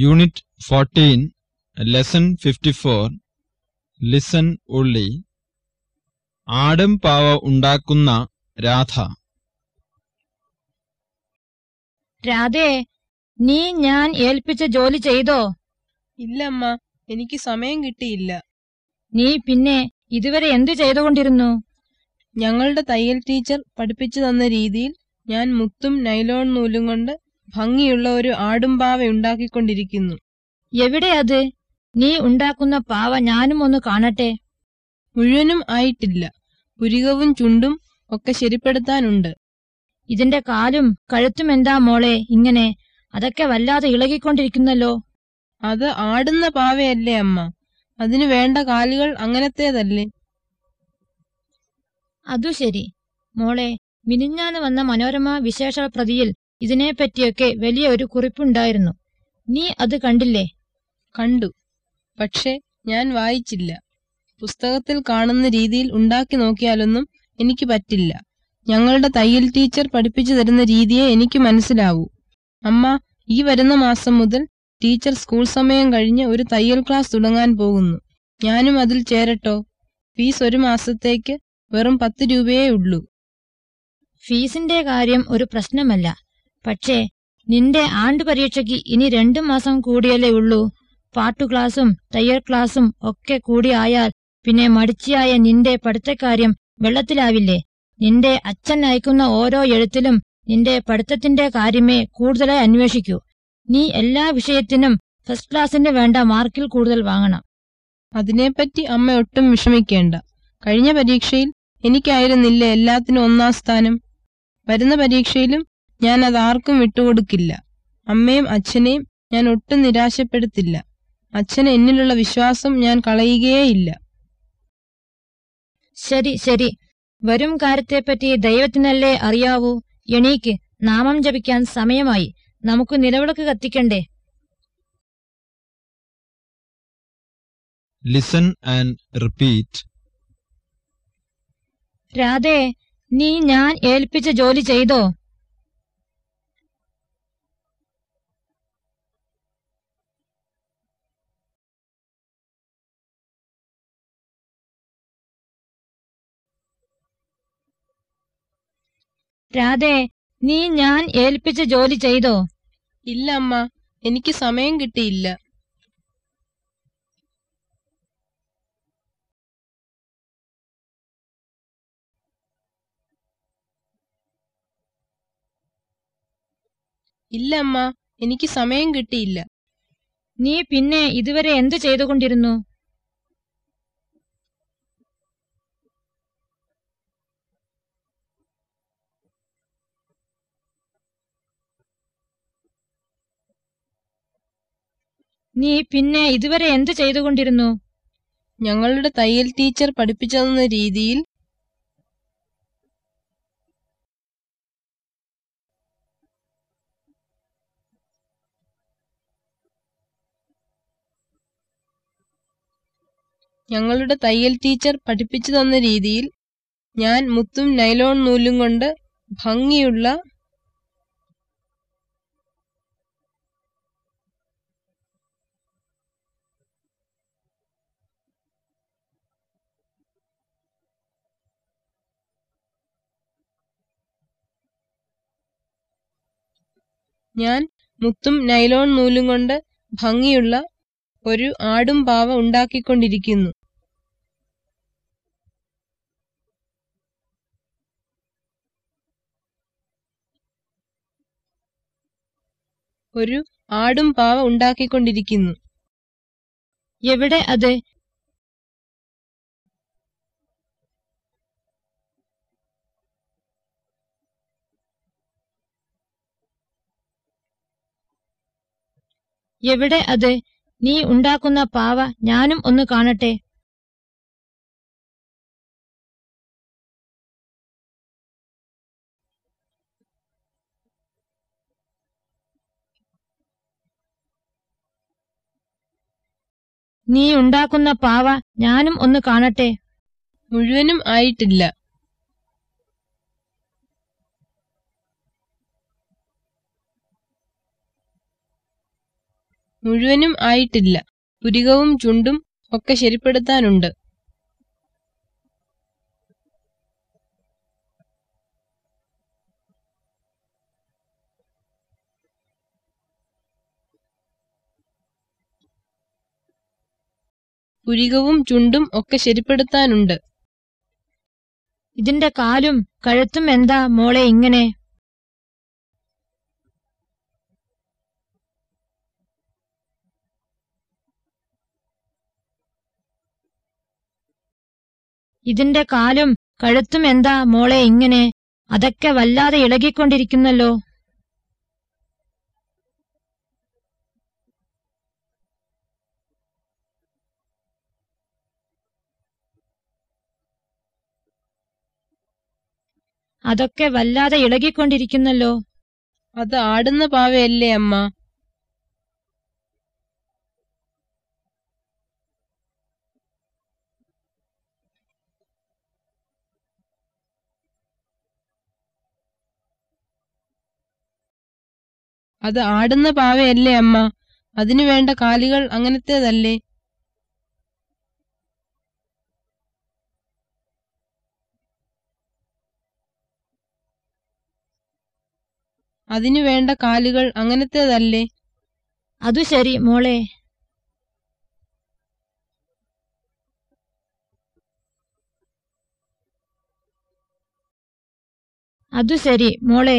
Unit fourteen lesson fifty four listen ഉള്ളി ആടും പാവ ഉണ്ടാക്കുന്ന രാധ. രാധേ നീ ഞാൻ ഏൽപ്പിച്ച ജോലി ചെയ്തോ? ഇല്ലമ്മ എനിക്ക് സമയം കിട്ടിയില്ല. നീ പിന്നെ ഇതുവരെ എന്തു ചെയ്തുകൊണ്ടിരുന്നു? ഞങ്ങളുടെ തയ്യൽ ടീച്ചർ പഠിപ്പിച്ചു തന്ന രീതിയിൽ ഞാൻ മുത്തും നൈലോൺ നൂലും കൊണ്ട് ഭംഗിയുള്ള ഒരു ആടുംപാവ ഉണ്ടാക്കിക്കൊണ്ടിരിക്കുന്നു. എവിടെ അത്? നീ ഉണ്ടാക്കുന്ന പാവ ഞാനും ഒന്ന് കാണട്ടെ. മുഴുവനും ആയിട്ടില്ല. പുരികവും ചുണ്ടും ഒക്കെ ശരിപ്പെടുത്താനുണ്ട്. ഇതിന്റെ കാലും കഴുത്തും എന്താ മോളെ ഇങ്ങനെ? അതൊക്കെ വല്ലാതെ ഇളകിക്കൊണ്ടിരിക്കുന്നല്ലോ. അത് ആടുന്ന പാവയല്ലേ അമ്മ? അതിനു വേണ്ട കാലുകൾ അങ്ങനത്തേതല്ലേ? അതു ശരി മോളെ മിനിഞ്ഞാന്ന് വന്ന മനോരമ വിശേഷ പ്രതിയിൽ ഇതിനെപ്പറ്റിയൊക്കെ വലിയ ഒരു കുറിപ്പുണ്ടായിരുന്നു. നീ അത് കണ്ടില്ലേ? കണ്ടു. പക്ഷേ ഞാൻ വായിച്ചില്ല. പുസ്തകത്തിൽ കാണുന്ന രീതിയിൽ ഉണ്ടാക്കി നോക്കിയാലൊന്നും എനിക്ക് പറ്റില്ല. ഞങ്ങളുടെ തയ്യൽ ടീച്ചർ പഠിപ്പിച്ചു തരുന്ന രീതിയെ എനിക്ക് മനസ്സിലാവൂ. അമ്മ ഈ വരുന്ന മാസം മുതൽ ടീച്ചർ സ്കൂൾ സമയം കഴിഞ്ഞ് ഒരു തയ്യൽ ക്ലാസ് തുടങ്ങാൻ പോകുന്നു. ഞാനും അതിൽ ചേരട്ടോ? ഫീസ് ഒരു മാസത്തേക്ക് വെറും പത്ത് രൂപയേ ഉള്ളൂ. ഫീസിന്റെ കാര്യം ഒരു പ്രശ്നമല്ല. പക്ഷേ നിന്റെ ആണ്ട് പരീക്ഷയ്ക്ക് ഇനി രണ്ടു മാസം കൂടിയല്ലേ ഉള്ളൂ. പാട്ടു ക്ലാസും തയ്യൽ ക്ലാസും ഒക്കെ കൂടിയായാൽ പിന്നെ മടിച്ചിയായ നിന്റെ പഠിത്തക്കാര്യം വെള്ളത്തിലാവില്ലേ? നിന്റെ അച്ഛൻ അയക്കുന്ന ഓരോ എഴുത്തിലും നിന്റെ പഠിത്തത്തിന്റെ കാര്യമേ കൂടുതലായി അന്വേഷിക്കൂ. നീ എല്ലാ വിഷയത്തിനും ഫസ്റ്റ് ക്ലാസ്സിന് വേണ്ട മാർക്കിൽ കൂടുതൽ വാങ്ങണം. അതിനെപ്പറ്റി അമ്മ ഒട്ടും വിഷമിക്കേണ്ട. കഴിഞ്ഞ പരീക്ഷയിൽ എനിക്കായിരുന്നില്ല എല്ലാത്തിനും ഒന്നാം സ്ഥാനം? വരുന്ന പരീക്ഷയിലും ഞാൻ അത് ആർക്കും വിട്ടുകൊടുക്കില്ല. അമ്മയും അച്ഛനെയും ഞാൻ ഒട്ടും നിരാശപ്പെടുത്തില്ല. അച്ഛൻ എന്നിലുള്ള വിശ്വാസം ഞാൻ കളയുകയേയില്ല. ശരി ശരി. വരും കാര്യത്തെപ്പറ്റി ദൈവത്തിനല്ലേ അറിയാവൂ? എണീക്ക്. നാമം ജപിക്കാൻ സമയമായി. നമുക്ക് നിലവിളക്ക് കത്തിക്കണ്ടേ? ലിസൺ ആൻഡ് റിപ്പീറ്റ് രാധേ നീ ഞാൻ ഏൽപ്പിച്ച ജോലി ചെയ്തോ? രാധേ നീ ഞാൻ ഏൽപ്പിച്ച ജോലി ചെയ്തോ? ഇല്ല അമ്മ എനിക്ക് സമയം കിട്ടിയില്ല. ഇല്ല അമ്മ എനിക്ക് സമയം കിട്ടിയില്ല. നീ പിന്നെ ഇതുവരെ എന്തു ചെയ്തുകൊണ്ടിരുന്നു? നീ പിന്നെ ഇതുവരെ എന്ത് ചെയ്തുകൊണ്ടിരുന്നു? ഞങ്ങളുടെ തയ്യൽ ടീച്ചർ പഠിപ്പിച്ചതെന്ന രീതിയിൽ ഞങ്ങളുടെ തയ്യൽ ടീച്ചർ പഠിപ്പിച്ചു തന്ന രീതിയിൽ ഞാൻ മുത്തും നൈലോൺ നൂലും കൊണ്ട് ഭംഗിയുള്ള ഞാൻ മുത്തും നൈലോൺ നൂലും കൊണ്ട് ഭംഗിയുള്ള ഒരു ആടും പാവ ഉണ്ടാക്കിക്കൊണ്ടിരിക്കുന്നു. ഒരു ആടും പാവ ഉണ്ടാക്കിക്കൊണ്ടിരിക്കുന്നു. എവിടെ അത്? എവിടെ അത്? നീ ഉണ്ടാക്കുന്ന പാവ ഞാനും ഒന്ന് കാണട്ടെ. നീ ഉണ്ടാക്കുന്ന പാവ ഞാനും ഒന്ന് കാണട്ടെ. മുഴുവനും ആയിട്ടില്ല. മുഴുവനും ആയിട്ടില്ല. പുരികവും ചുണ്ടും ഒക്കെ ശരിപ്പെടുത്താനുണ്ട്. പുരികവും ചുണ്ടും ഒക്കെ ശരിപ്പെടുത്താനുണ്ട്. ഇതിന്റെ കാലും കഴുത്തും എന്താ മോളെ ഇങ്ങനെ? ഇതിന്റെ കാലും കഴുത്തും എന്താ മോളെ ഇങ്ങനെ? അതൊക്കെ വല്ലാതെ ഇളകിക്കൊണ്ടിരിക്കുന്നല്ലോ. അതൊക്കെ വല്ലാതെ ഇളകിക്കൊണ്ടിരിക്കുന്നല്ലോ. അത് ആടുന്ന പാവയല്ലേ അമ്മ? അത് ആടുന്ന പാവയല്ലേ അമ്മ? അതിനു വേണ്ട കാലുകൾ അങ്ങനത്തേതല്ലേ? അതിനു വേണ്ട കാലുകൾ അങ്ങനത്തേതല്ലേ? അതു ശരി മോളെ. അതു ശരി മോളെ.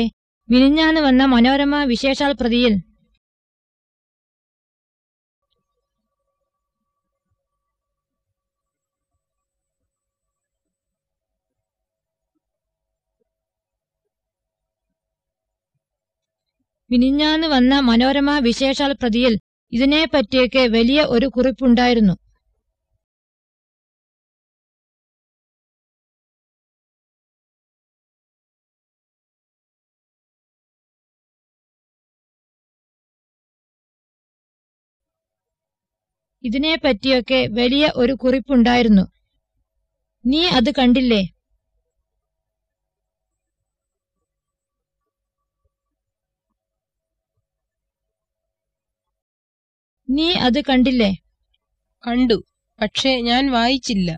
മിനിഞ്ഞാന്ന് വന്ന മനോരമ വിശേഷാൽ പ്രതിയിൽ മിനിഞ്ഞാന്ന് വന്ന മനോരമ വിശേഷാൽ പ്രതിയിൽ ഇതിനെപ്പറ്റിയൊക്കെ വലിയ ഒരു കുറിപ്പുണ്ടായിരുന്നു. ഇതിനെപ്പറ്റിയൊക്കെ വലിയ ഒരു കുറിപ്പുണ്ടായിരുന്നു. നീ അത് കണ്ടില്ലേ? നീ അത് കണ്ടില്ലേ? കണ്ടു പക്ഷേ ഞാൻ വായിച്ചില്ല.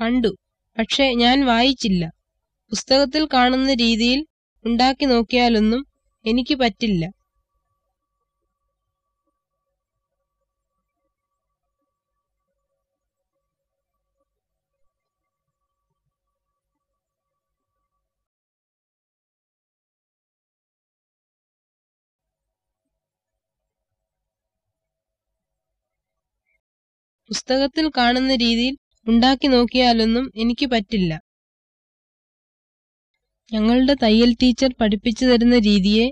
കണ്ടു. പക്ഷേ ഞാൻ വായിച്ചില്ല. പുസ്തകത്തിൽ കാണുന്ന രീതിയിൽ ഉണ്ടാക്കി നോക്കിയാലൊന്നും എനിക്ക് പറ്റില്ല. പുസ്തകത്തിൽ കാണുന്ന രീതിയിൽ ഉണ്ടാക്കി നോക്കിയാലൊന്നും എനിക്ക് പറ്റില്ല. ഞങ്ങളുടെ തയ്യൽ ടീച്ചർ പഠിപ്പിച്ചു തരുന്ന രീതിയെ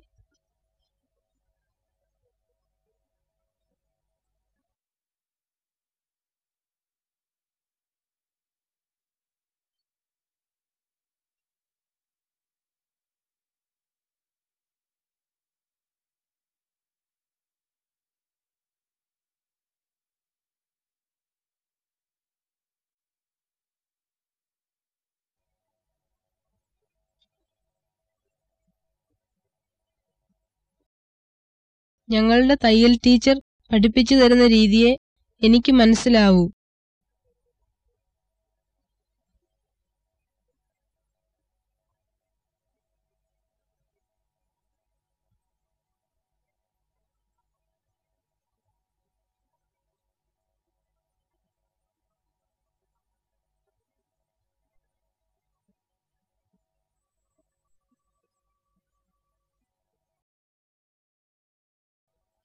ഞങ്ങളുടെ തയ്യൽ ടീച്ചർ പഠിപ്പിച്ചു തരുന്ന രീതിയെ എനിക്ക് മനസ്സിലാവൂ.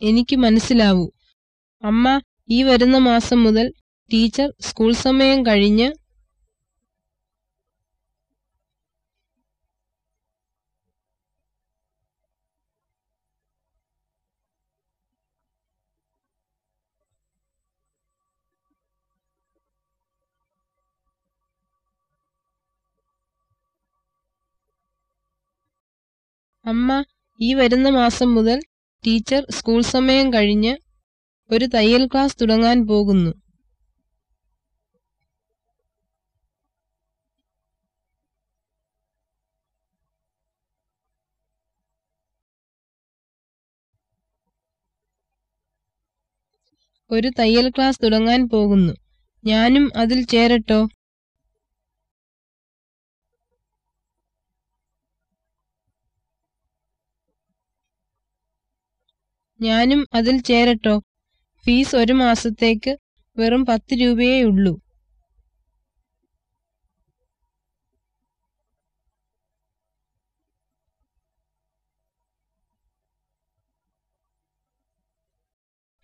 എനിക്ക് മനസ്സിലാവൂ. അമ്മ ഈ വരുന്ന മാസം മുതൽ ടീച്ചർ സ്കൂൾ സമയം കഴിഞ്ഞ് അമ്മ ഈ വരുന്ന മാസം മുതൽ ടീച്ചർ സ്കൂൾ സമയം കഴിഞ്ഞ് ഒരു തയ്യൽ ക്ലാസ് തുടങ്ങാൻ പോകുന്നു. ഒരു തയ്യൽ ക്ലാസ് തുടങ്ങാൻ പോകുന്നു. ഞാനും അതിൽ ചേരട്ടോ? ഞാനും അതിൽ ചേരട്ടോ. ഫീസ് ഒരു മാസത്തേക്ക് വെറും പത്ത് രൂപയേ ഉള്ളൂ.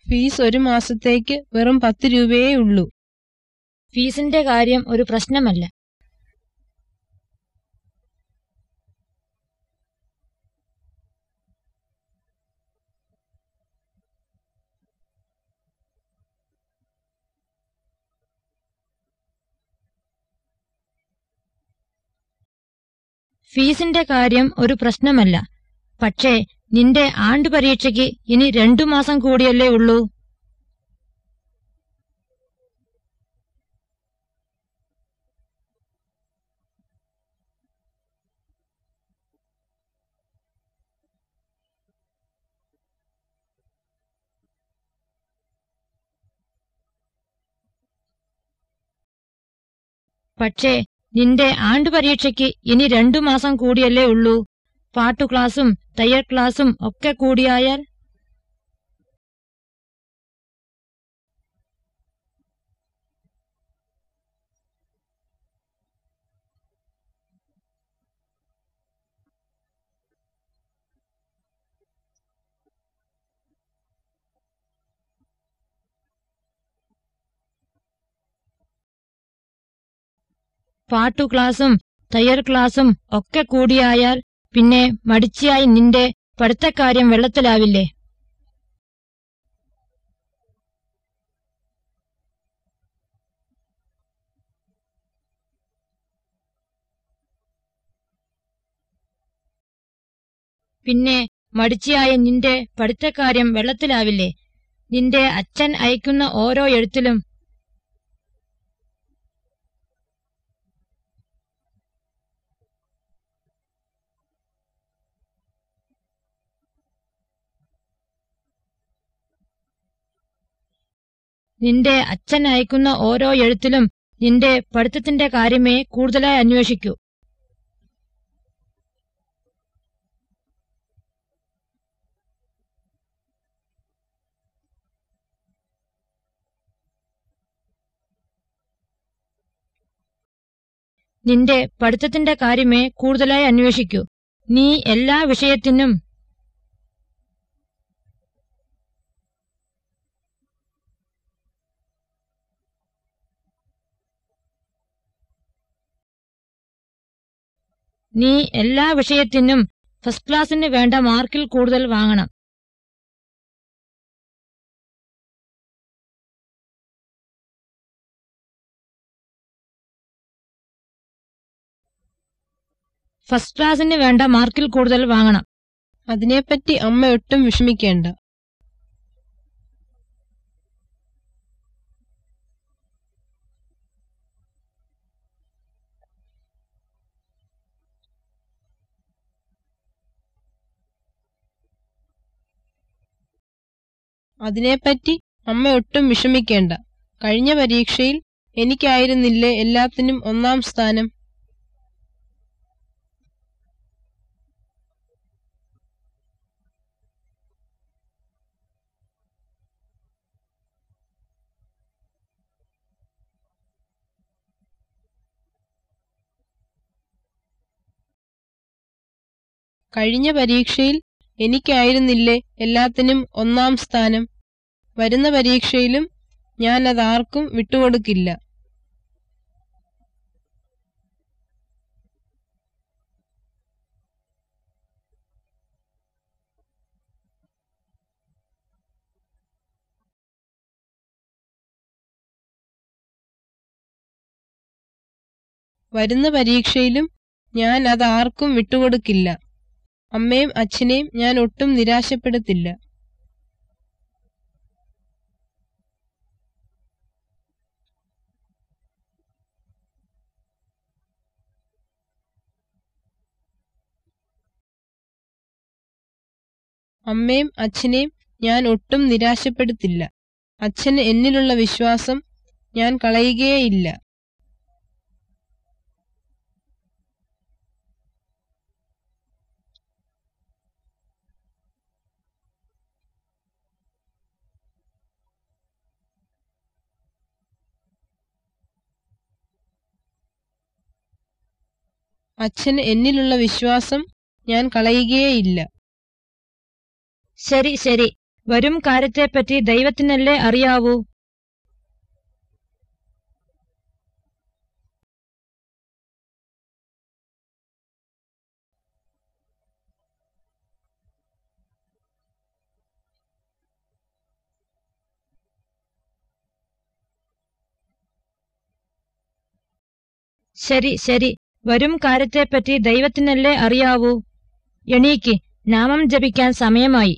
ഫീസ് ഒരു മാസത്തേക്ക് വെറും പത്ത് രൂപയേ ഉള്ളൂ. ഫീസിന്റെ കാര്യം ഒരു പ്രശ്നമല്ല. ഫീസിന്റെ കാര്യം ഒരു പ്രശ്നമല്ല. പക്ഷേ നിന്റെ ആണ്ട് പരീക്ഷയ്ക്ക് ഇനി രണ്ടു മാസം കൂടിയല്ലേ ഉള്ളൂ. പക്ഷേ നിന്റെ ആണ്ടു പരീക്ഷയ്ക്ക് ഇനി രണ്ടു മാസം കൂടിയല്ലേ ഉള്ളൂ. പാട്ടു ക്ലാസും തയ്യൽ ക്ലാസും ഒക്കെ കൂടിയായാൽ പാട്ടു ക്ലാസും തയ്യൽ ക്ലാസും ഒക്കെ കൂടിയായാൽ പിന്നെ മടിച്ചായി നിന്റെ പഠിത്തക്കാര്യം വെള്ളത്തിലാവില്ലേ? പിന്നെ മടിച്ചയായ നിന്റെ പഠിത്തക്കാര്യം വെള്ളത്തിലാവില്ലേ? നിന്റെ അച്ഛൻ അയക്കുന്ന ഓരോ എഴുത്തിലും നിന്റെ അച്ഛൻ അയക്കുന്ന ഓരോ എഴുത്തിലും നിന്റെ പഠിത്തത്തിന്റെ കാര്യമേ കൂടുതലായി അന്വേഷിക്കൂ. നിന്റെ പഠിത്തത്തിന്റെ കാര്യമേ കൂടുതലായി അന്വേഷിക്കൂ. നീ എല്ലാ വിഷയത്തിനും നീ എല്ലാ വിഷയത്തിനും ഫസ്റ്റ് ക്ലാസ്സിന് വേണ്ട മാർക്കിൽ കൂടുതൽ വാങ്ങണം. ഫസ്റ്റ് ക്ലാസ്സിന് വേണ്ട മാർക്കിൽ കൂടുതൽ വാങ്ങണം. അതിനെപ്പറ്റി അമ്മ ഒട്ടും വിഷമിക്കേണ്ട. അതിനെപ്പറ്റി അമ്മ ഒട്ടും വിഷമിക്കേണ്ട. കഴിഞ്ഞ പരീക്ഷയിൽ എനിക്കായിരുന്നില്ലേ എല്ലാത്തിനും ഒന്നാം സ്ഥാനം? കഴിഞ്ഞ പരീക്ഷയിൽ എനിക്കായിരുന്നില്ലേ എല്ലാത്തിനും ഒന്നാം സ്ഥാനം? വരുന്ന പരീക്ഷയിലും ഞാൻ അതാർക്കും വിട്ടുകൊടുക്കില്ല. വരുന്ന പരീക്ഷയിലും ഞാൻ അതാർക്കും വിട്ടുകൊടുക്കില്ല. അമ്മയും അച്ഛനെയും ഞാൻ ഒട്ടും നിരാശപ്പെടുത്തില്ല. അമ്മയും അച്ഛനെയും ഞാൻ ഒട്ടും നിരാശപ്പെടുത്തില്ല. അച്ഛന് എന്നിലുള്ള വിശ്വാസം ഞാൻ കളയുകയേയില്ല. അച്ഛന് എന്നിലുള്ള വിശ്വാസം ഞാൻ കളയുകയേയില്ല. ശരി ശരി. വരും കാര്യത്തെപ്പറ്റി ദൈവത്തിനല്ലേ അറിയാവൂ? ശരി ശരി. വരും കാര്യത്തെപ്പറ്റി ദൈവത്തിനല്ലേ അറിയാവൂ? എണീക്ക്. നാമം ജപിക്കാൻ സമയമായി.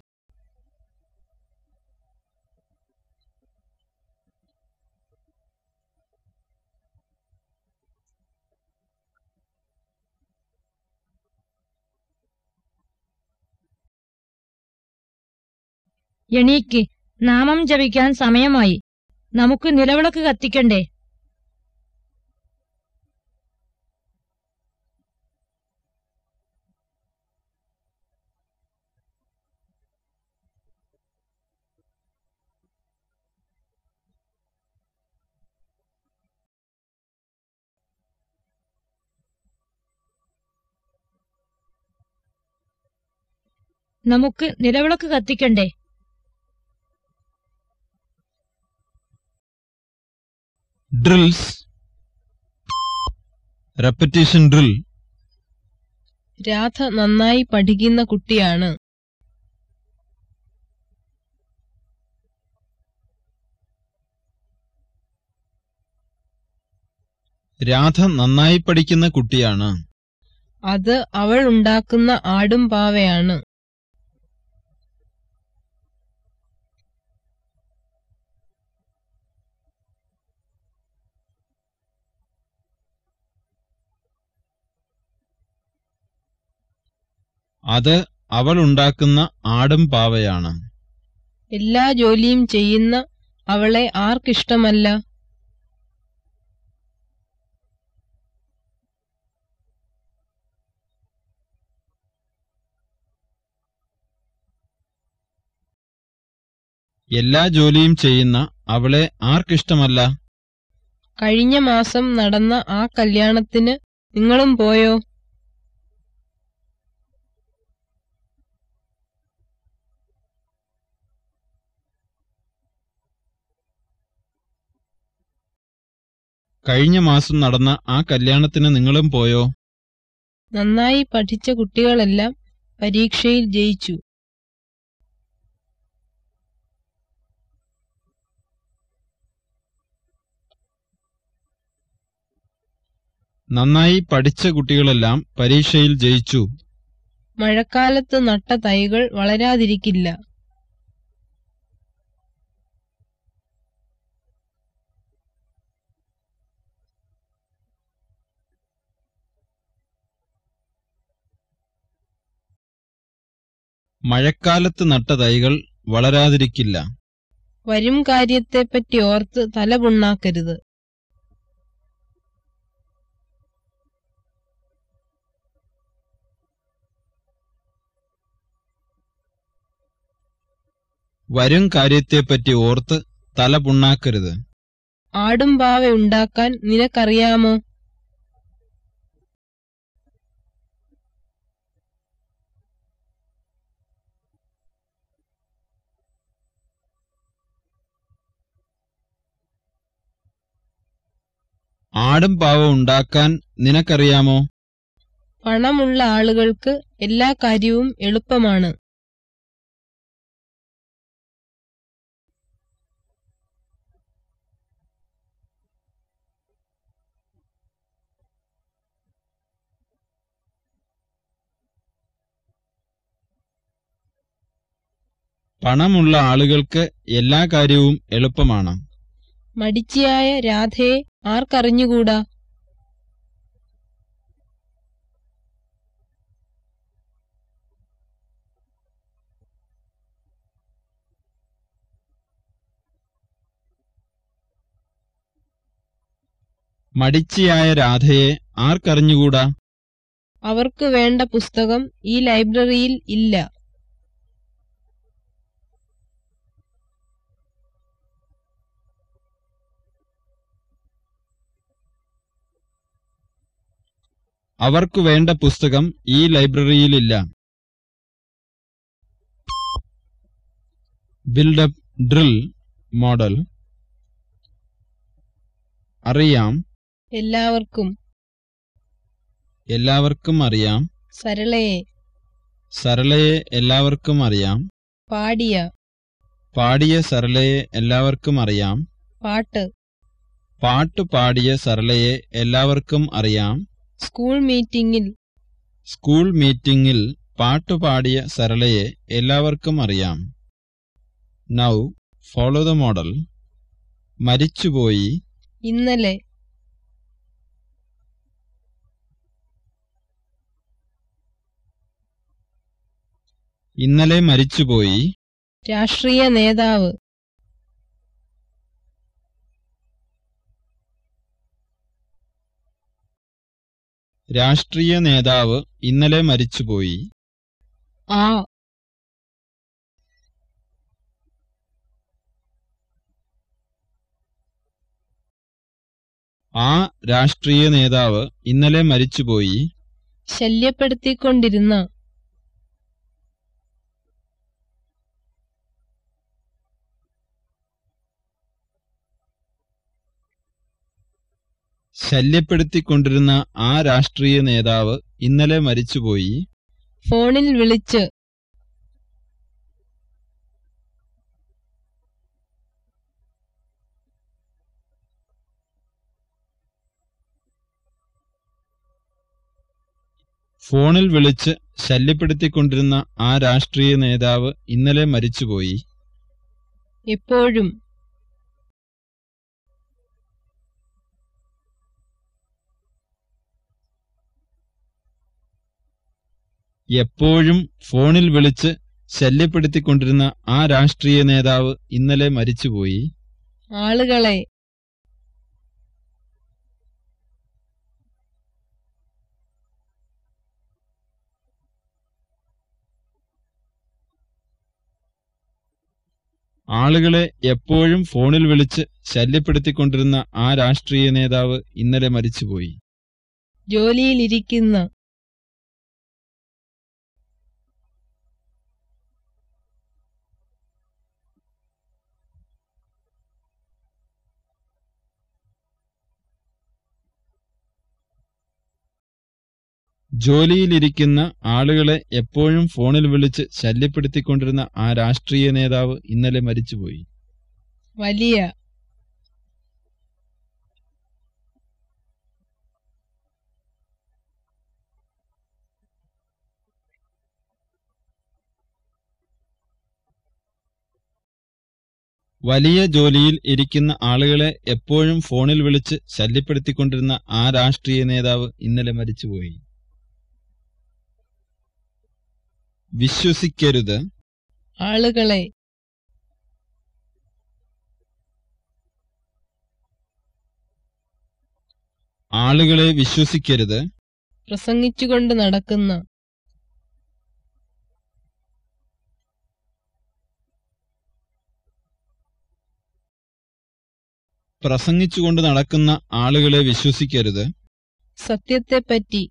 എണീക്ക്. നാമം ജപിക്കാൻ സമയമായി. നമുക്ക് നിലവിളക്ക് കത്തിക്കണ്ടേ? നമുക്ക് നിലവിളക്ക് കത്തിക്കണ്ടേ? Drills. Repetition drill. രാധ നന്നായി പഠിക്കുന്ന കുട്ടിയാണ്. രാധ നന്നായി പഠിക്കുന്ന കുട്ടിയാണ്. അത് അവൾ ഉണ്ടാക്കുന്ന ആടും അത് അവൾ ഉണ്ടാക്കുന്ന ആടും പാവയാണ്. എല്ലാ ജോലിയും ചെയ്യുന്ന അവളെ ആർക്കിഷ്ടമല്ല? എല്ലാ ജോലിയും ചെയ്യുന്ന അവളെ ആർക്കിഷ്ടമല്ല? കഴിഞ്ഞ മാസം നടന്ന ആ കല്യാണത്തിന് നിങ്ങളും പോയോ? കഴിഞ്ഞ മാസം നടന്ന ആ കല്യാണത്തിന് നിങ്ങളും പോയോ? നന്നായി പഠിച്ച കുട്ടികളെല്ലാം പരീക്ഷയിൽ ജയിച്ചു. നന്നായി പഠിച്ച കുട്ടികളെല്ലാം പരീക്ഷയിൽ ജയിച്ചു. മഴക്കാലത്ത് നട്ട തൈകൾ വളരാതിരിക്കില്ല. മഴക്കാലത്ത് നട്ട തൈകൾ വളരാതിരിക്കില്ല. വരും കാര്യത്തെപ്പറ്റി ഓർത്ത് തല പുണ്ണാക്കരുത്. വരും കാര്യത്തെപ്പറ്റി ഓർത്ത് തല പുണ്ണാക്കരുത്. ആടും പാവ ഉണ്ടാക്കാൻ നിനക്കറിയാമോ? ആടും പാവം ഉണ്ടാക്കാൻ നിനക്കറിയാമോ? പണമുള്ള ആളുകൾക്ക് എല്ലാ കാര്യവും എളുപ്പമാണ്. പണമുള്ള ആളുകൾക്ക് എല്ലാ കാര്യവും എളുപ്പമാണ്. മടിച്ചിയായ രാധയെ ആർക്കറിഞ്ഞുകൂടാ? മടിച്ചിയായ രാധയെ ആർക്കറിഞ്ഞുകൂടാ? അവർക്ക് വേണ്ട പുസ്തകം ഈ ലൈബ്രറിയിൽ ഇല്ല. അവർക്കു വേണ്ട പുസ്തകം ഈ ലൈബ്രറിയിലില്ല. Build-up drill model. അറിയാം. എല്ലാവർക്കും. എല്ലാവർക്കും അറിയാം. സരളയെ. സരളയെ എല്ലാവർക്കും അറിയാം. പാടിയ. പാടിയ സരളയെ എല്ലാവർക്കും അറിയാം. പാട്ട്. പാട്ട് പാടിയ സരളയെ എല്ലാവർക്കും അറിയാം. സ്കൂൾ മീറ്റിംഗിൽ സ്കൂൾ മീറ്റിംഗിൽ പാട്ടുപാടിയ സരളയെ എല്ലാവർക്കും അറിയാം. നൗ ഫോളോ ദ മോഡൽ മരിച്ചുപോയി. ഇന്നലെ. ഇന്നലെ മരിച്ചുപോയി. രാഷ്ട്രീയ നേതാവ്. രാഷ്ട്രീയ നേതാവ് ഇന്നലെ മരിച്ചുപോയി. ആ. ആ രാഷ്ട്രീയ നേതാവ് ഇന്നലെ മരിച്ചുപോയി. ശല്യപ്പെടുത്തിക്കൊണ്ടിരുന്ന ശല്യപ്പെടുത്തിക്കൊണ്ടിരുന്ന ആ രാഷ്ട്രീയ നേതാവ് ഇന്നലെ മരിച്ചുപോയി. ഫോണിൽ വിളിച്ച്. ഫോണിൽ വിളിച്ച് ശല്യപ്പെടുത്തിക്കൊണ്ടിരുന്ന ആ രാഷ്ട്രീയ നേതാവ് ഇന്നലെ മരിച്ചുപോയി. എപ്പോഴും എപ്പോഴും ഫോണിൽ വിളിച്ച് ശല്യപ്പെടുത്തിക്കൊണ്ടിരുന്ന ആ രാഷ്ട്രീയ നേതാവ് ഇന്നലെ മരിച്ചുപോയി. ആളുകളെ. ആളുകളെ എപ്പോഴും ഫോണിൽ വിളിച്ച് ശല്യപ്പെടുത്തിക്കൊണ്ടിരുന്ന ആ രാഷ്ട്രീയ നേതാവ് ഇന്നലെ മരിച്ചുപോയി. ജോലിയിലിരിക്കുന്ന. ജോലിയിലിരിക്കുന്ന ആളുകളെ എപ്പോഴും ഫോണിൽ വിളിച്ച് ശല്യപ്പെടുത്തിക്കൊണ്ടിരുന്ന ആ രാഷ്ട്രീയ നേതാവ് ഇന്നലെ മരിച്ചുപോയി. വലിയ വലിയ ജോലിയിൽ ഇരിക്കുന്ന ആളുകളെ എപ്പോഴും ഫോണിൽ വിളിച്ച് ശല്യപ്പെടുത്തിക്കൊണ്ടിരുന്ന ആ രാഷ്ട്രീയ നേതാവ് ഇന്നലെ മരിച്ചുപോയി. വിശ്വസിക്കരുത്. ആളുകളെ ആളുകളെ വിശ്വസിക്കരുത്. പ്രസംഗിച്ചുകൊണ്ട് നടക്കുന്ന പ്രസംഗിച്ചുകൊണ്ട് നടക്കുന്ന ആളുകളെ വിശ്വസിക്കരുത്. സത്യത്തെപ്പറ്റി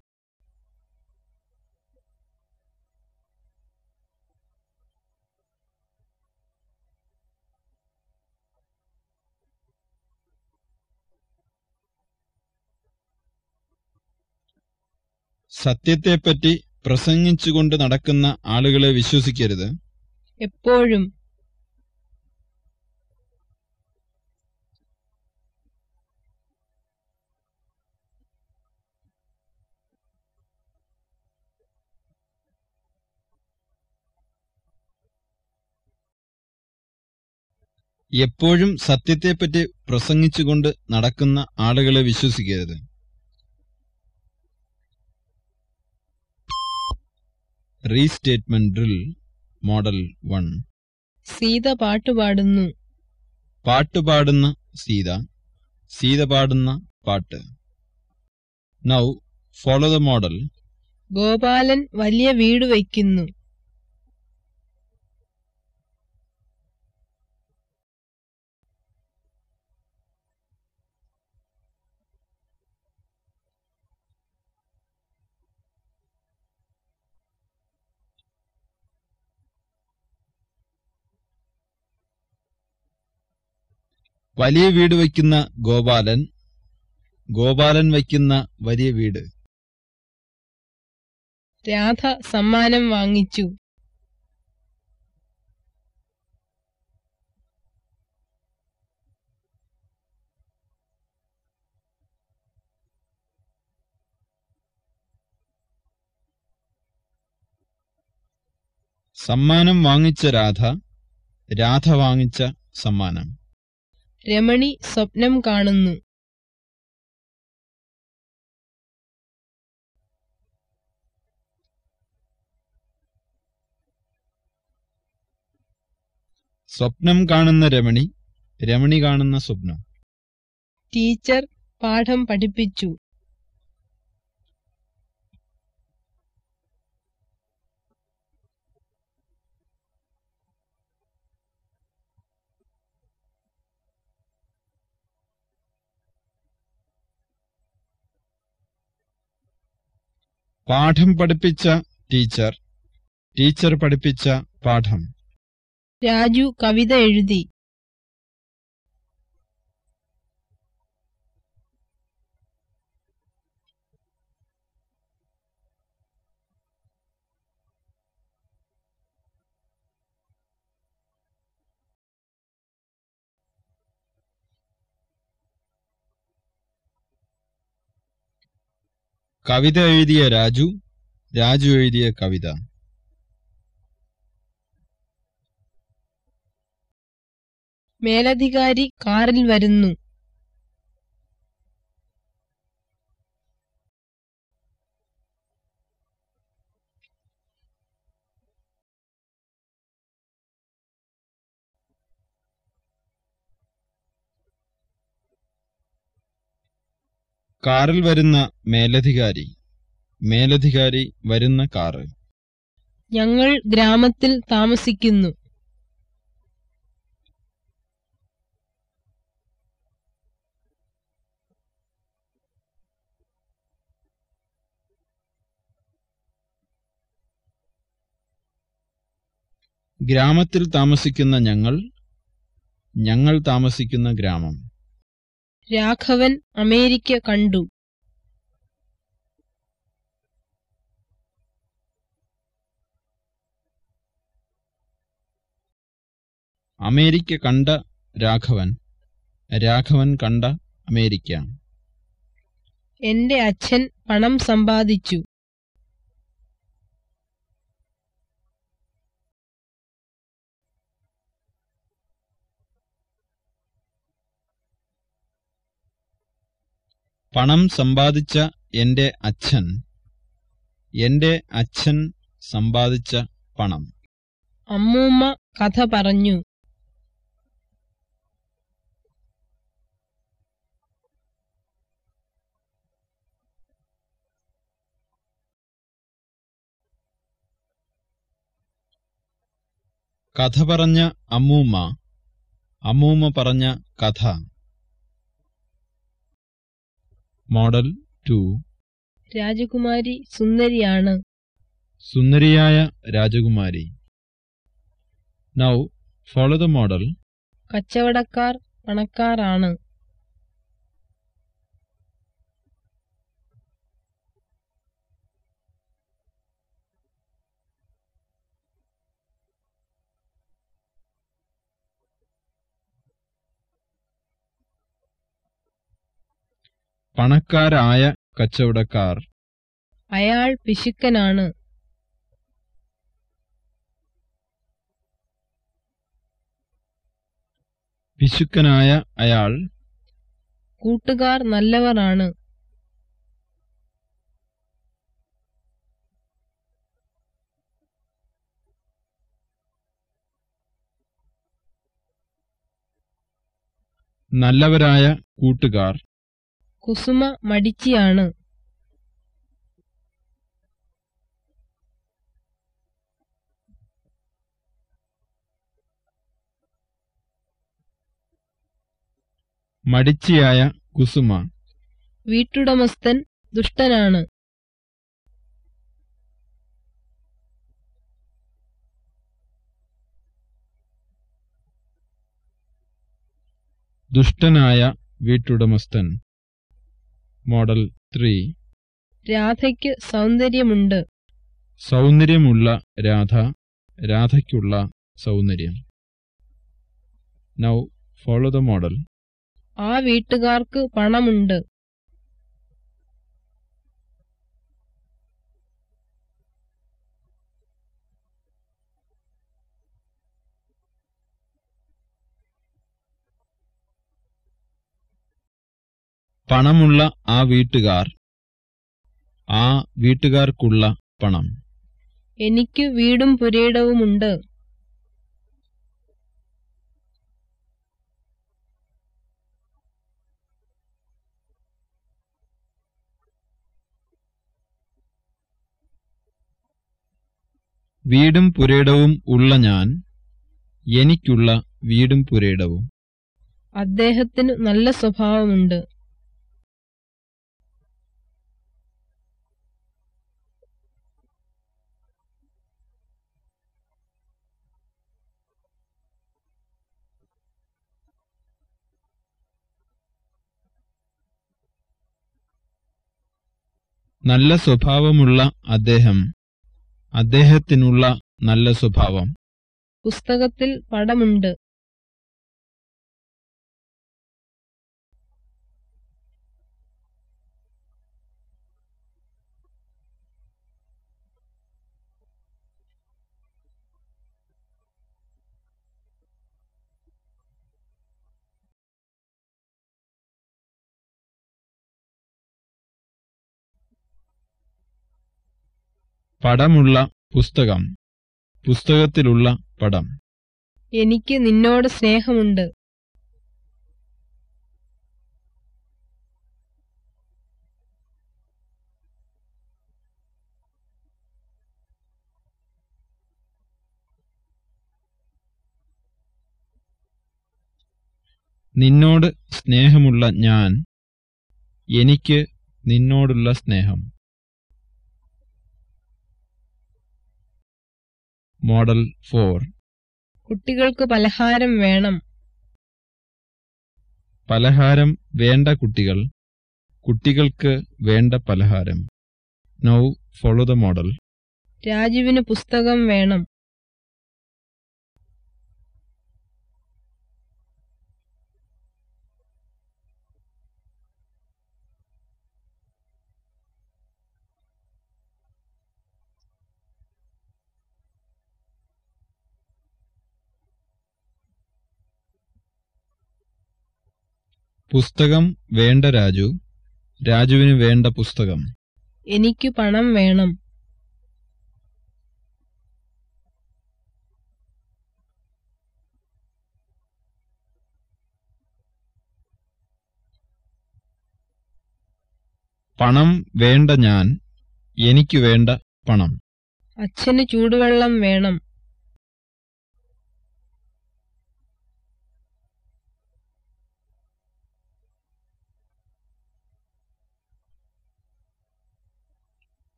സത്യത്തെപ്പറ്റി പ്രസംഗിച്ചുകൊണ്ട് നടക്കുന്ന ആളുകളെ വിശ്വസിക്കരുത്. എപ്പോഴും. എപ്പോഴും സത്യത്തെപ്പറ്റി പ്രസംഗിച്ചുകൊണ്ട് നടക്കുന്ന ആളുകളെ വിശ്വസിക്കരുത്. Restatement drill model one. Sita പാട്ടുപാടുന്നു പാട്ടുപാടുന്ന സീത സീത പാടുന്ന പാട്ട്. Now follow the model Gopalan വലിയ വീട് വയ്ക്കുന്നു. വലിയ വീട് വയ്ക്കുന്ന ഗോപാലൻ ഗോപാലൻ വയ്ക്കുന്ന വലിയ വീട്. രാധ സമ്മാനം വാങ്ങിച്ചു. സമ്മാനം വാങ്ങിച്ച രാധ രാധ വാങ്ങിച്ച സമ്മാനം. രമണി സ്വപ്നം കാണുന്നു. സ്വപ്നം കാണുന്ന രമണി രമണി കാണുന്ന സ്വപ്നം. ടീച്ചർ പാഠം പഠിപ്പിച്ചു. പാഠം പഠിപ്പിച്ച ടീച്ചർ. ടീച്ചർ പഠിപ്പിച്ച പാഠം. രാജു കവിത എഴുതി. കവിത എഴുതിയ രാജു രാജു എഴുതിയ കവിത. മേലധികാരി കാറിൽ വരുന്നു. കാറിൽ വരുന്ന മേലധികാരി. മേലധികാരി വരുന്ന കാറ്. ഞങ്ങൾ ഗ്രാമത്തിൽ താമസിക്കുന്നു. ഗ്രാമത്തിൽ താമസിക്കുന്ന ഞങ്ങൾ ഞങ്ങൾ താമസിക്കുന്ന ഗ്രാമം. രാഘവൻ അമേരിക്ക കണ്ടു. അമേരിക്ക കണ്ട രാഘവൻ. രാഘവൻ കണ്ട അമേരിക്ക. എന്റെ അച്ഛൻ പണം സമ്പാദിച്ചു. പണം സമ്പാദിച്ച എന്റെ അച്ഛൻ. എന്റെ അച്ഛൻ സമ്പാദിച്ച പണം. അമ്മൂമ്മ കഥ പറഞ്ഞു. കഥ പറഞ്ഞ അമ്മൂമ്മ. അമ്മൂമ്മ പറഞ്ഞ കഥ. Model two. രാജകുമാരി സുന്ദരിയാണ്. സുന്ദരിയായ രാജകുമാരി. നൗ ഫോളോ ദ മോഡൽ കച്ചവടക്കാർ പണക്കാരാണ്. പണക്കാരായ കച്ചവടക്കാർ. അയാൾ പിശുക്കനാണ്. പിശുക്കനായ അയാൾ കൂട്ടുകാർ നല്ലവരാണ്. നല്ലവരായ കൂട്ടുകാർ. കുസുമ മടിച്ചിയാണ്. മടിച്ചിയായ കുസുമ. വീട്ടുടമസ്ഥൻ ദുഷ്ടനാണ്. ദുഷ്ടനായ വീട്ടുടമസ്ഥൻ. Model three. രാധയ്ക്ക് സൗന്ദര്യമുണ്ട്. സൗന്ദര്യമുള്ള രാധ രാധയ്ക്കുള്ള സൗന്ദര്യം. നൗ ഫോളോ ദ മോഡൽ ആ വീട്ടുകാർക്ക് പണമുണ്ട്. പണമുള്ള ആ വീട്ടുകാർ ആ വീട്ടുകാർക്കുള്ള പണം. എനിക്ക് വീടും പുരയിടവുമുണ്ട്. വീടും പുരയിടവും ഉള്ള ഞാൻ എനിക്കുള്ള വീടും പുരയിടവും. അദ്ദേഹത്തിന് നല്ല സ്വഭാവമുണ്ട്. നല്ല സ്വഭാവമുള്ള അദ്ദേഹം. അദ്ദേഹത്തിനുള്ള നല്ല സ്വഭാവം. പുസ്തകത്തിൽ പടമുണ്ട്. പടമുള്ള പുസ്തകം. പുസ്തകത്തിലുള്ള പടം. എനിക്ക് നിന്നോട് സ്നേഹമുണ്ട്. നിന്നോട് സ്നേഹമുള്ള ഞാൻ. എനിക്ക് നിന്നോടുള്ള സ്നേഹം. Model four. കുട്ടികൾക്ക് പലഹാരം വേണം. പലഹാരം വേണ്ട കുട്ടികൾ. കുട്ടികൾക്ക് വേണ്ട പലഹാരം. നൗ ഫോളോ ദ മോഡൽ രാജുവിന് പുസ്തകം വേണം. പുസ്തകം വേണ്ട രാജു രാജുവിന് വേണ്ട പുസ്തകം. എനിക്ക് പണം വേണം. പണം വേണ്ട ഞാൻ എനിക്ക് വേണ്ട പണം. അച്ഛന് ചൂടുവെള്ളം വേണം.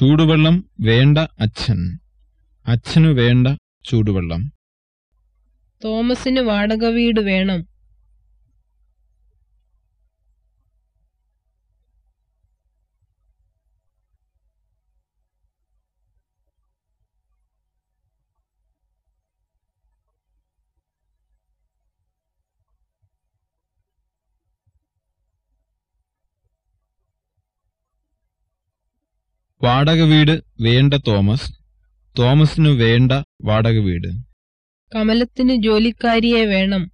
ചൂടുവെള്ളം വേണ്ട അച്ഛൻ. അച്ഛനു വേണ്ട ചൂടുവെള്ളം. തോമസിന് വാടക വീട് വേണം. വാടക വീട് വേണ്ട തോമസ്. തോമസിനു വേണ്ട വാടക വീട്. കമലത്തിന് ജോലിക്കാരിയെ വേണം.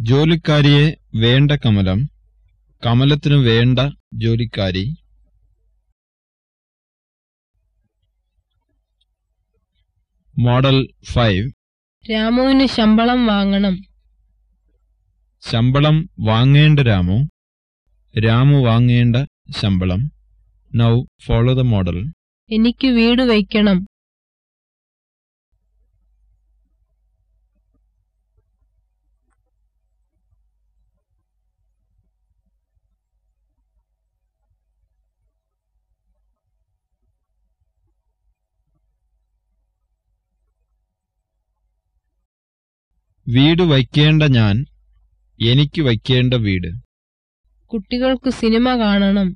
ജോലിക്കാരിയെ വേണ്ട കമലം. കമലത്തിനു വേണ്ട ജോലിക്കാരി. Model five. രാമുവിന് ശമ്പളം വാങ്ങണം. ശമ്പളം വാങ്ങേണ്ട രാമു. രാമു വാങ്ങേണ്ട ശമ്പളം. നൗ ഫോളോ ദ മോഡൽ എനിക്ക് വീട് വയ്ക്കണം. വീട് വയ്ക്കേണ്ട ഞാൻ എനിക്ക് വയ്ക്കേണ്ട വീട്. കുട്ടികൾക്ക് സിനിമ കാണണം.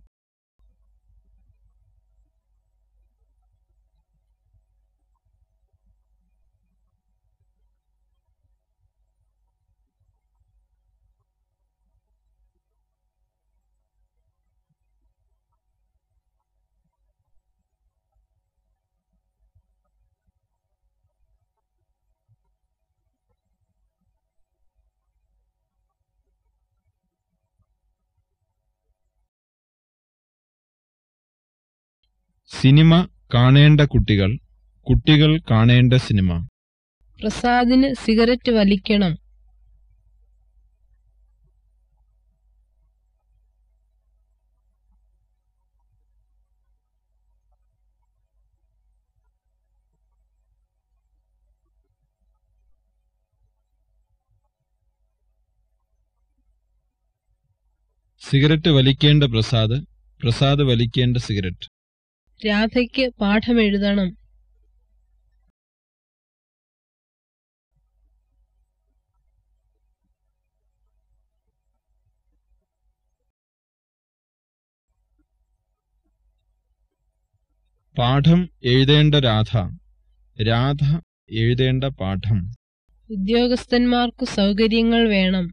സിനിമ കാണേണ്ട കുട്ടികൾ കുട്ടികൾ കാണേണ്ട സിനിമ. പ്രസാദിന് സിഗരറ്റ് വലിക്കണം. സിഗരറ്റ് വലിക്കേണ്ട പ്രസാദ് പ്രസാദ് വലിക്കേണ്ട സിഗരറ്റ്. രാധയ്ക്ക് പാഠമെഴുതണം. പാഠം എഴുതേണ്ട രാധ. രാധ എഴുതേണ്ട പാഠം. ഉദ്യോഗസ്ഥന്മാർക്കു സൗകര്യങ്ങൾ വേണം.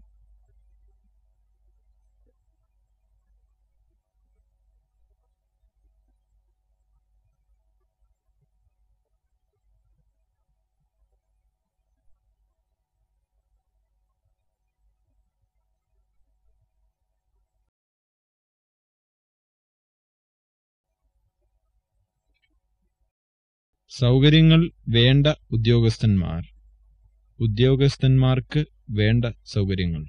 സൗകര്യങ്ങൾ വേണ്ട ഉദ്യോഗസ്ഥന്മാർ. ഉദ്യോഗസ്ഥന്മാർക്ക് വേണ്ട സൗകര്യങ്ങൾ.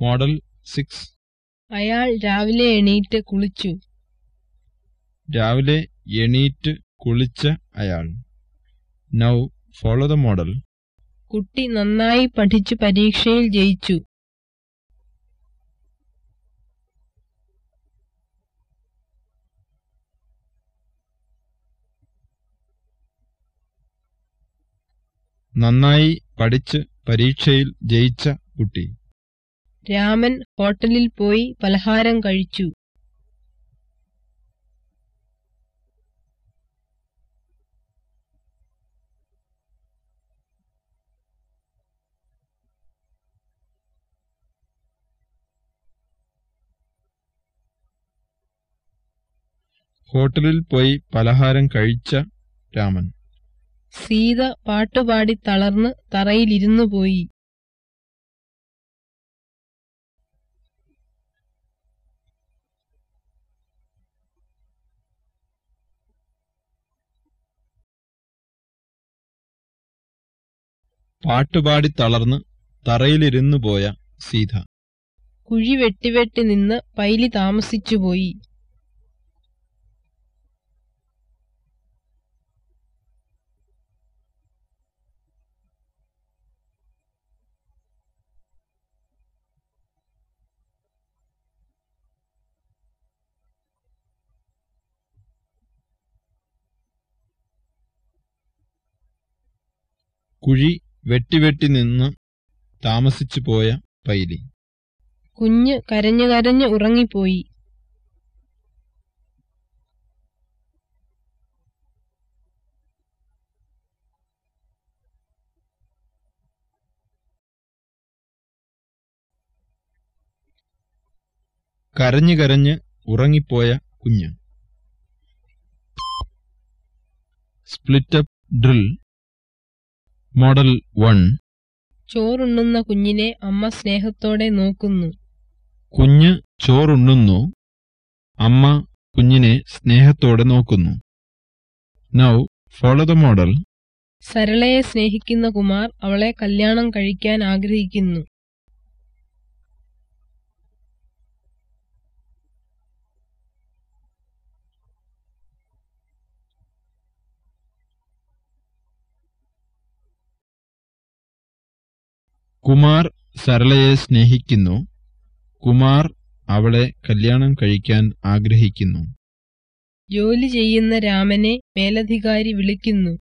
Model six. അയാൾ രാവിലെ എണീറ്റ് കുളിച്ചു. രാവിലെ എണീറ്റ് കുളിച്ച അയാൾ. Now follow the model. കുട്ടി നന്നായി പഠിച്ചു പരീക്ഷയിൽ ജയിച്ചു. നന്നായി പഠിച്ച് പരീക്ഷയിൽ ജയിച്ച കുട്ടി. രാമൻ ഹോട്ടലിൽ പോയി പലഹാരം കഴിച്ചു. ഹോട്ടലിൽ പോയി പലഹാരം കഴിച്ച രാമൻ. സീത പാട്ടുപാടി തളർന്ന് തറയിലിരുന്നു പോയി. പാട്ടുപാടി തളർന്ന് തറയിലിരുന്നു പോയ സീത. കുഴി വെട്ടിവെട്ടി നിന്ന് പൈലി താമസിച്ചുപോയി കുഴി വെട്ടിവെട്ടി നിന്ന് താമസിച്ചു പോയ പൈലി. കുഞ്ഞ് കരഞ്ഞു കരഞ്ഞ് ഉറങ്ങിപ്പോയി. കരഞ്ഞു കരഞ്ഞ് ഉറങ്ങിപ്പോയ കുഞ്ഞ്. Split up drill model one. ചോറുണ്ണുന്ന കുഞ്ഞിനെ അമ്മ സ്നേഹത്തോടെ നോക്കുന്നു. കുഞ്ഞ് ചോറുണ്ണുന്നു. അമ്മ കുഞ്ഞിനെ സ്നേഹത്തോടെ നോക്കുന്നു. നൗ ഫോളോ ദ മോഡൽ സരളയെ സ്നേഹിക്കുന്ന കുമാർ അവളെ കല്യാണം കഴിക്കാൻ ആഗ്രഹിക്കുന്നു. കുമാർ സരളയെ സ്നേഹിക്കുന്നു. കുമാർ അവളെ കല്യാണം കഴിക്കാൻ ആഗ്രഹിക്കുന്നു. ജോലി ചെയ്യുന്ന രാമനെ മേലധികാരി വിളിക്കുന്നു.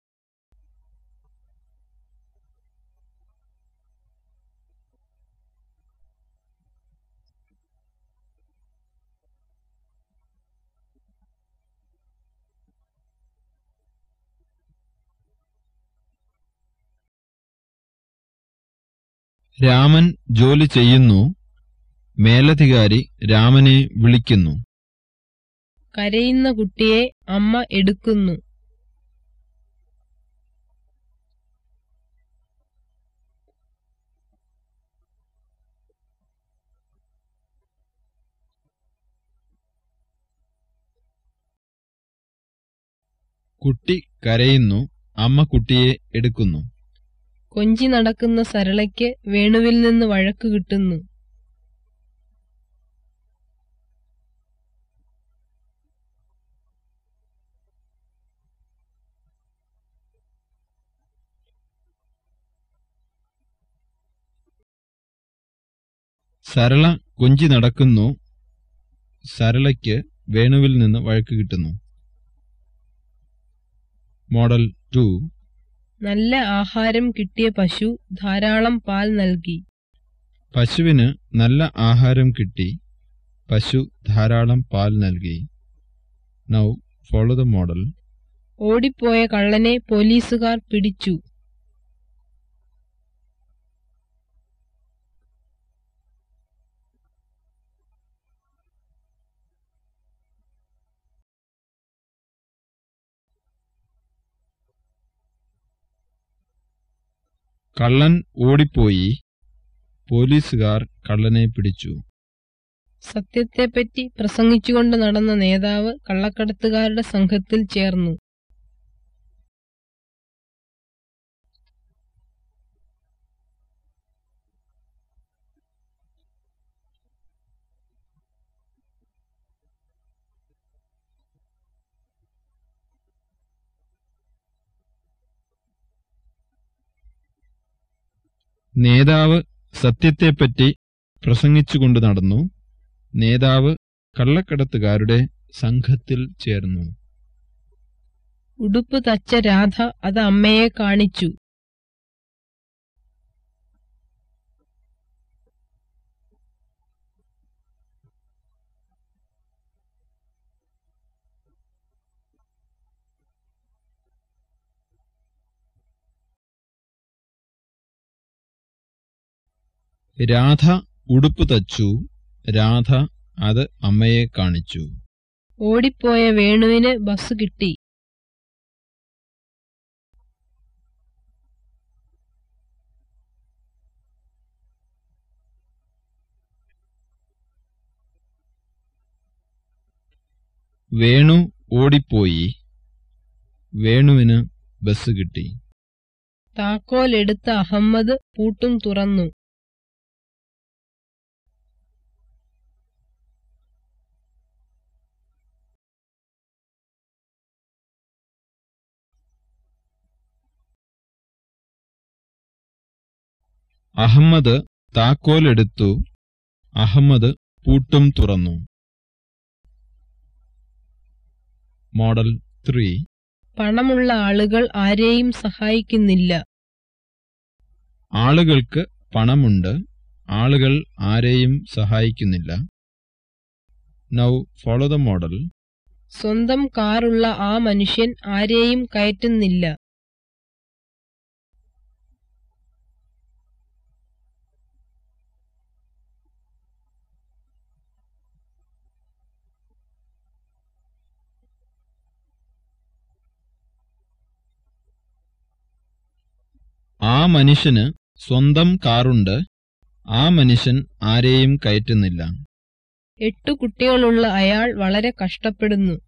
രാമൻ ജോലി ചെയ്യുന്നു. മേലധികാരി രാമനെ വിളിക്കുന്നു. കരയുന്ന കുട്ടിയെ അമ്മ എടുക്കുന്നു. കുട്ടി കരയുന്നു. അമ്മ കുട്ടിയെ എടുക്കുന്നു. കൊഞ്ചി നടക്കുന്ന സരളയ്ക്ക് വേണുവിൽ നിന്ന് വഴക്ക് കിട്ടുന്നു. സരള കൊഞ്ചി നടക്കുന്നു. സരളയ്ക്ക് വേണുവിൽ നിന്ന് വഴക്ക് കിട്ടുന്നു. Model two. നല്ല ആഹാരം കിട്ടിയ പശു ധാരാളം പാൽ നൽകി. പശുവിന് നല്ല ആഹാരം കിട്ടി. പശു ധാരാളം പാൽ നൽകി. നൗ ഫോളോ ദ മോഡൽ ഓടിപ്പോയ കള്ളനെ പോലീസുകാർ പിടിച്ചു. കള്ളൻ ഓടിപ്പോയി. പോലീസുകാർ കള്ളനെ പിടിച്ചു. സത്യത്തെപ്പറ്റി പ്രസംഗിച്ചുകൊണ്ട് നടന്ന നേതാവ് കള്ളക്കടത്തുകാരുടെ സംഘത്തിൽ ചേർന്നു. നേതാവ് സത്യത്തെപ്പറ്റി പ്രസംഗിച്ചുകൊണ്ട് നടന്നു. നേതാവ് കള്ളക്കടത്തുകാരുടെ സംഘത്തിൽ ചേർന്നു. ഉടുപ്പ് തച്ച രാധ അത് അമ്മയെ കാണിച്ചു. രാധ ഉടുപ്പ് തച്ചു. രാധ അത് അമ്മയെ കാണിച്ചു. ഓടിപ്പോയ വേണുവിന് ബസ് കിട്ടി. വേണു ഓടിപ്പോയി. വേണുവിന് ബസ് കിട്ടി. താക്കോലെടുത്ത അഹമ്മദ് പൂട്ടും തുറന്നു. അഹമ്മദ് താക്കോലെടുത്തു. അഹമ്മദ് പൂട്ടും തുറന്നു. Model three. പണമുള്ള ആളുകൾ ആരെയും സഹായിക്കുന്നില്ല. ആളുകൾക്ക് പണമുണ്ട്. ആളുകൾ ആരെയും സഹായിക്കുന്നില്ല. Now follow the model. സ്വന്തം കാറുള്ള ആ മനുഷ്യൻ ആരെയും കയറ്റുന്നില്ല. മനുഷ്യന് സ്വന്തം കാറുണ്ട് ആ മനുഷ്യൻ ആരെയും കയറ്റുന്നില്ല. എട്ടു കുട്ടികളുള്ള അയാൾ വളരെ കഷ്ടപ്പെടുന്നു.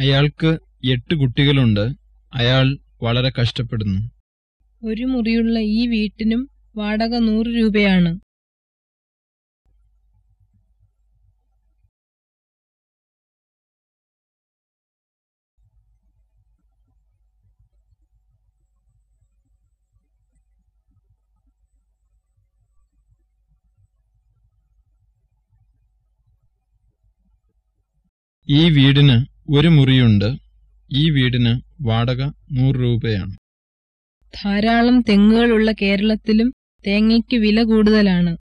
അയാൾക്ക് എട്ട് കുട്ടികളുണ്ട് അയാൾ വളരെ കഷ്ടപ്പെടുന്നു. ഒരു മുറിയുള്ള ഈ വീട്ടിനും വാടക നൂറ് രൂപയാണ്. ഈ വീടിന് ഒരു മുറിയുണ്ട്. ഈ വീടിന് വാടക നൂറ് രൂപയാണ്. ധാരാളം തെങ്ങുകളുള്ള കേരളത്തിലും തേങ്ങയ്ക്ക് വില കൂടുതലാണ്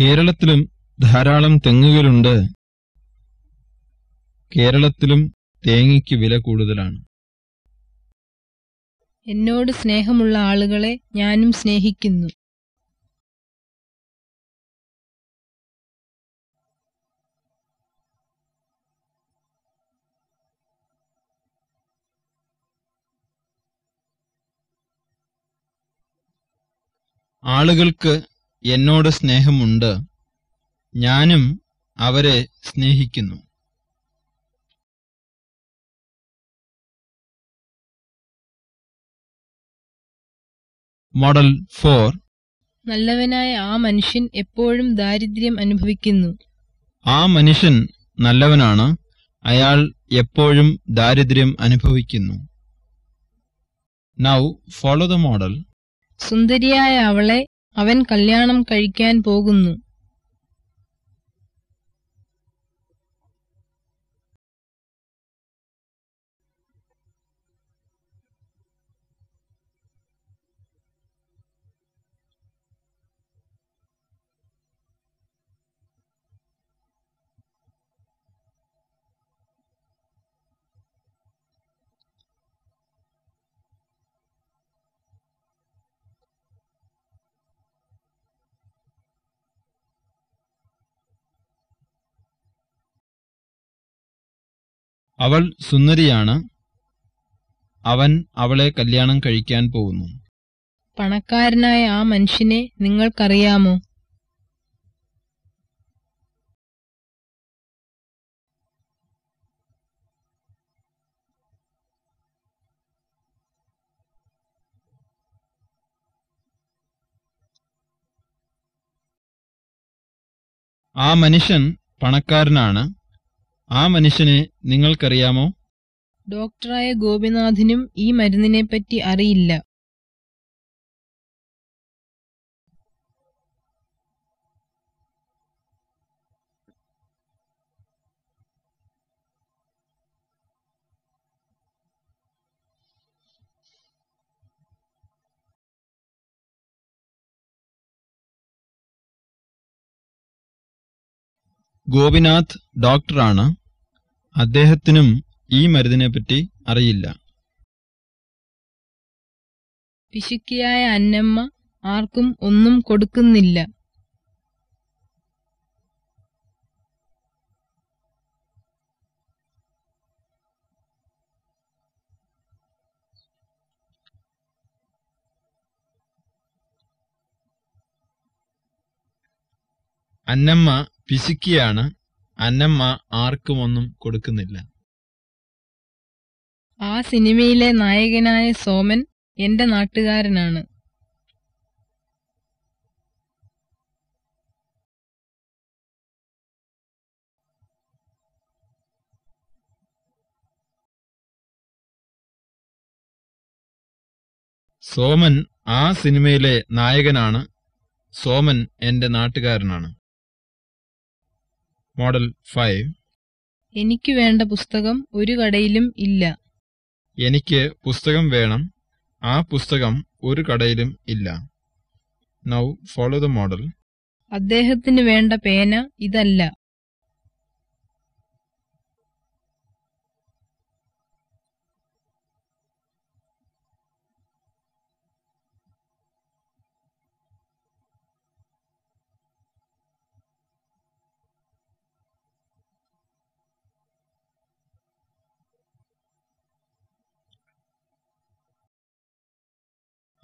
കേരളത്തിലും ധാരാളം തെങ്ങുകളുണ്ട്. കേരളത്തിലും തേങ്ങയ്ക്ക് വില കൂടുതലാണ്. എന്നോട് സ്നേഹമുള്ള ആളുകളെ ഞാനും സ്നേഹിക്കുന്നു. ആളുകൾക്ക് എന്നോട് സ്നേഹമുണ്ട്. ഞാനും അവരെ സ്നേഹിക്കുന്നു. Model four. നല്ലവനായ ആ മനുഷ്യൻ എപ്പോഴും ദാരിദ്ര്യം അനുഭവിക്കുന്നു. ആ മനുഷ്യൻ നല്ലവനാണ്. അയാൾ എപ്പോഴും ദാരിദ്ര്യം അനുഭവിക്കുന്നു. നൗ ഫോളോ ദ മോഡൽ സുന്ദരിയായ അവളെ അവൻ കല്യാണം കഴിക്കാൻ പോകുന്നു. അവൾ സുന്ദരിയാണ്. അവൻ അവളെ കല്യാണം കഴിക്കാൻ പോകുന്നു. പണക്കാരനായ ആ മനുഷ്യനെ നിങ്ങൾക്കറിയാമോ? ആ മനുഷ്യൻ പണക്കാരനാണ്. ആ മനുഷ്യനെ നിങ്ങൾക്കറിയാമോ? ഡോക്ടറായ ഗോപിനാഥിനും ഈ മരുന്നിനെപ്പറ്റി അറിയില്ല. ഗോപിനാഥ് ഡോക്ടറാണ്. അദ്ദേഹത്തിനും ഈ മരുതിനെപ്പറ്റി അറിയില്ല. പിശുക്കിയായ അന്നമ്മ ആർക്കും ഒന്നും കൊടുക്കുന്നില്ല. അന്നമ്മ പിശുക്കിയാണ് അന്നമ്മ ആർക്കും ഒന്നും കൊടുക്കുന്നില്ല. ആ സിനിമയിലെ നായകനായ സോമൻ എന്റെ നാട്ടുകാരനാണ്. സോമൻ ആ സിനിമയിലെ നായകനാണ്. സോമൻ എന്റെ നാട്ടുകാരനാണ്. Model five. എനിക്ക് വേണ്ട പുസ്തകം ഒരു കടയിലും ഇല്ല. എനിക്ക് പുസ്തകം വേണം. ആ പുസ്തകം ഒരു കടയിലും ഇല്ല. നൗ ഫോളോ ദ മോഡൽ അദ്ദേഹത്തിന് വേണ്ട പേന ഇതല്ല.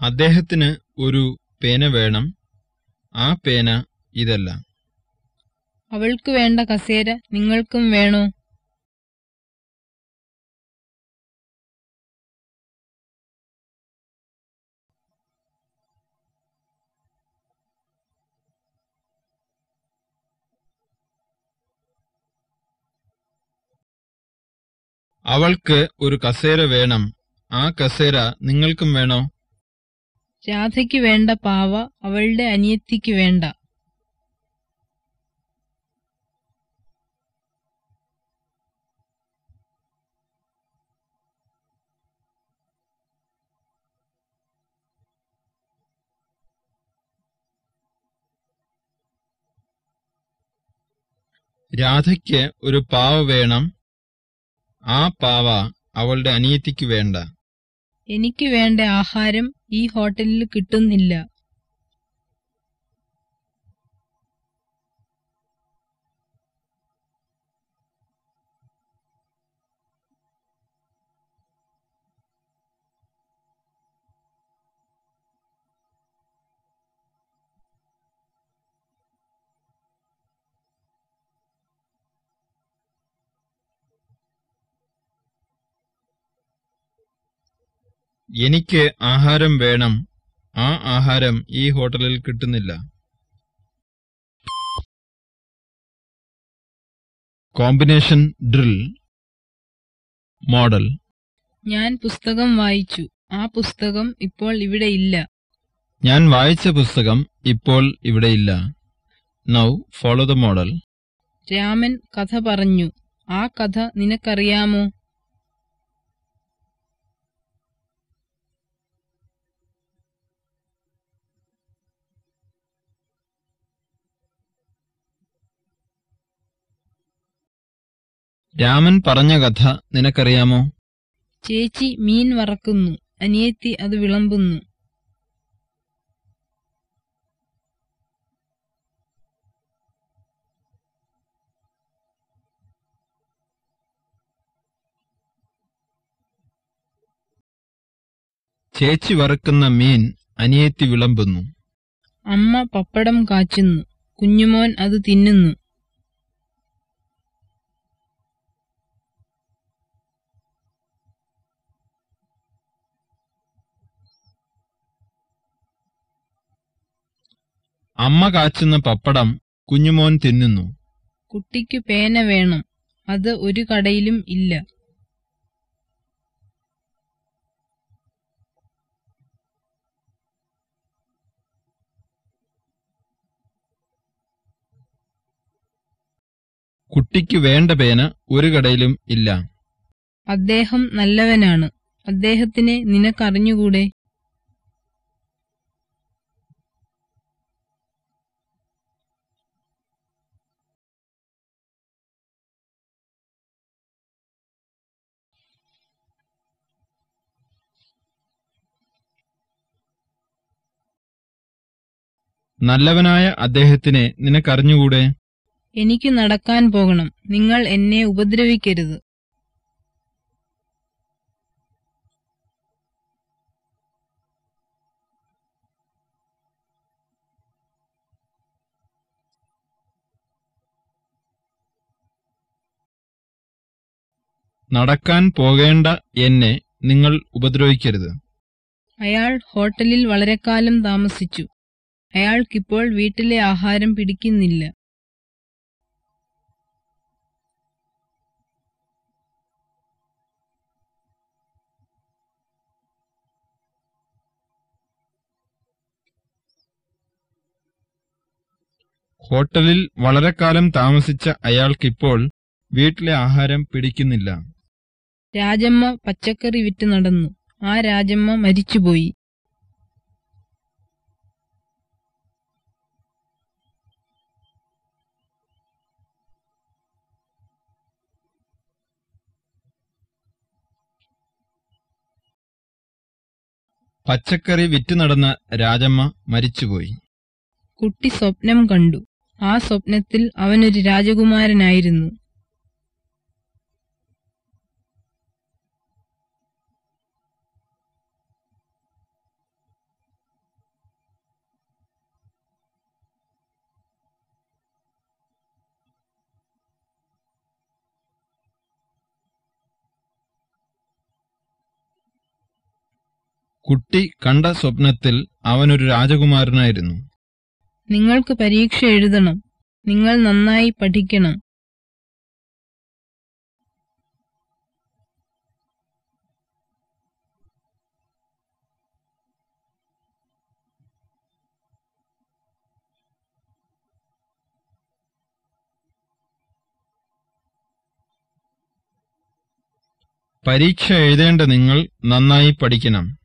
അദ്ദേഹത്തിന് ഒരു പേന വേണം. ആ പേന ഇതല്ല. അവൾക്ക് വേണ്ട കസേര നിങ്ങൾക്കും വേണോ? അവൾക്ക് ഒരു കസേര വേണം. ആ കസേര നിങ്ങൾക്കും വേണോ? രാധയ്ക്ക് വേണ്ട പാവ അവളുടെ അനിയത്തിക്ക് വേണ്ട. രാധയ്ക്ക് ഒരു പാവ വേണം. ആ പാവ അവളുടെ അനിയത്തിക്ക് വേണ്ട. എനിക്ക് വേണ്ട ആഹാരം ഈ ഹോട്ടലിൽ കിട്ടുന്നില്ല എനിക്ക് ആഹാരം വേണം. ആ ആഹാരം ഈ ഹോട്ടലിൽ കിട്ടുന്നില്ല. Combination drill. മോഡൽ. ഞാൻ പുസ്തകം വായിച്ചു. ആ പുസ്തകം ഇപ്പോൾ ഇവിടെ ഇല്ല. ഞാൻ വായിച്ച പുസ്തകം ഇപ്പോൾ ഇവിടെ ഇല്ല. Now follow the model. Raman കഥ പറഞ്ഞു. ആ കഥ നിനക്കറിയാമോ? രാമൻ പറഞ്ഞ കഥ നിനക്കറിയാമോ? ചേച്ചി മീൻ വറക്കുന്നു. അനിയത്തി അത് വിളമ്പുന്നു. ചേച്ചി വറുക്കുന്ന മീൻ അനിയത്തി വിളമ്പുന്നു. അമ്മ പപ്പടം കാച്ചുന്നു. കുഞ്ഞുമോൻ അത് തിന്നുന്നു. അമ്മ കാച്ചുന്ന പപ്പടം കുഞ്ഞുമോൻ തിന്നുന്നു. കുട്ടിക്ക് പേന വേണം. അത് ഒരു കടയിലും ഇല്ല. കുട്ടിക്ക് വേണ്ട പേന ഒരു കടയിലും ഇല്ല. അദ്ദേഹം നല്ലവനാണ്. അദ്ദേഹത്തിനെ നിനക്കറിഞ്ഞുകൂടെ? നല്ലവനായ അദ്ദേഹത്തിനെ നിനക്കറിഞ്ഞുകൂടെ? എനിക്ക് നടക്കാൻ പോകണം. നിങ്ങൾ എന്നെ ഉപദ്രവിക്കരുത്. നടക്കാൻ പോകേണ്ട എന്നെ നിങ്ങൾ ഉപദ്രവിക്കരുത്. അയാൾ ഹോട്ടലിൽ വളരെക്കാലം താമസിച്ചു. അയാൾക്കിപ്പോൾ വീട്ടിലെ ആഹാരം പിടിക്കുന്നില്ല. ഹോട്ടലിൽ വളരെ കാലം താമസിച്ച അയാൾക്കിപ്പോൾ വീട്ടിലെ ആഹാരം പിടിക്കുന്നില്ല. രാജമ്മ പച്ചക്കറി വിറ്റ് നടന്നു. ആ രാജമ്മ മരിച്ചുപോയി. പച്ചക്കറി വിറ്റു നടന്ന രാജമ്മ മരിച്ചുപോയി. കുട്ടി സ്വപ്നം കണ്ടു. ആ സ്വപ്നത്തിൽ അവനൊരു രാജകുമാരനായിരുന്നു. കുട്ടി കണ്ട സ്വപ്നത്തിൽ അവനൊരു രാജകുമാരനായിരുന്നു. നിങ്ങൾക്ക് പരീക്ഷ എഴുതണം. നിങ്ങൾ നന്നായി പഠിക്കണം. പരീക്ഷ എഴുതേണ്ട നിങ്ങൾ നന്നായി പഠിക്കണം.